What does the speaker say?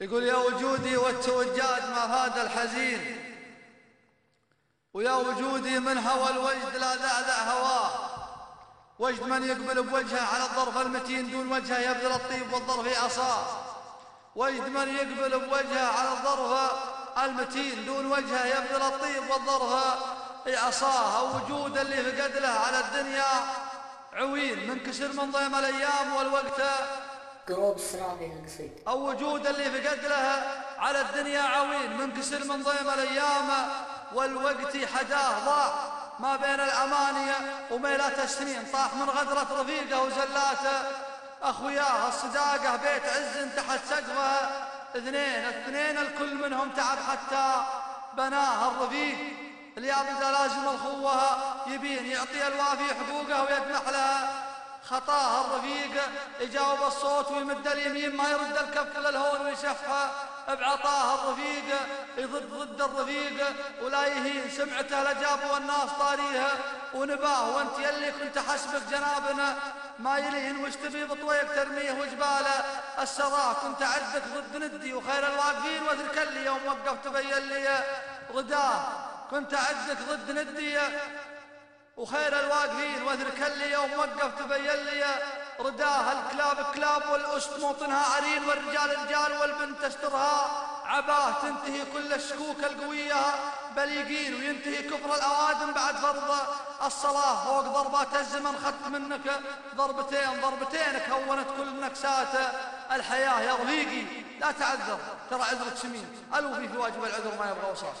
يقول يا وجودي والتوجاد ما فاد الحزين ويا وجودي من هوى الوجد لا ذعذع هواه. وجد من يقبل بوجهه على الظرف المتين دون وجهه يبذل الطيب والظرف عصاه وجد من يقبل بوجهه على الظرف المتين دون وجهه يبذل الطيب والظرف عصاه وجود اللي فقد له على الدنيا عوين منكسر من ضيم الأيام والوقت قروب السرافي القصيد أو وجود اللي فقد لها على الدنيا عوين منكسر من ضيم الأيام والوقت حداه ضاع. ما بين الأمانية وميلات السنين طاح من غدرة رفيقه وزلاته. أخوياه الصداقة بيت عز تحت سقفه. اثنين اثنين الكل منهم تعب حتى بناه الرفيق. اليابدة لازم الخوة يبين يعطي الوافي حقوقه ويدمح لها خطاها الرفيق يجاوب الصوت ويمد اليمين ما يرد الكف للهون ويشفها. بعطاها الرفيق يضد ضد الرفيق ولا يهين سمعته لجاب والناس طاريها. ونباه وانت يلي كنت حسبك جنابنا. ما يلين وش تبي بطويك ترميه وجباله السراء كنت عدك ضد ندي وخير الواقفين وذلك اللي يوم وقفت بين لي غداه كنت عدك ضد ندي. وخير الواقفين واذرك اللي يوم وقف تبين لي رداه الكلاب كلاب والأسد موطنها عرين والرجال رجال والبنت أسترها. عباه تنتهي كل الشكوك القوية بليقين وينتهي كفر الأوادم بعد فرض الصلاة فوق ضربات الزمن خدت منك ضربتين ضربتين كونت كل نكسات الحياة يا رفيقي لا تعذر ترى عذرك سمين. ألو في واجب العذر ما يبغى وصاص.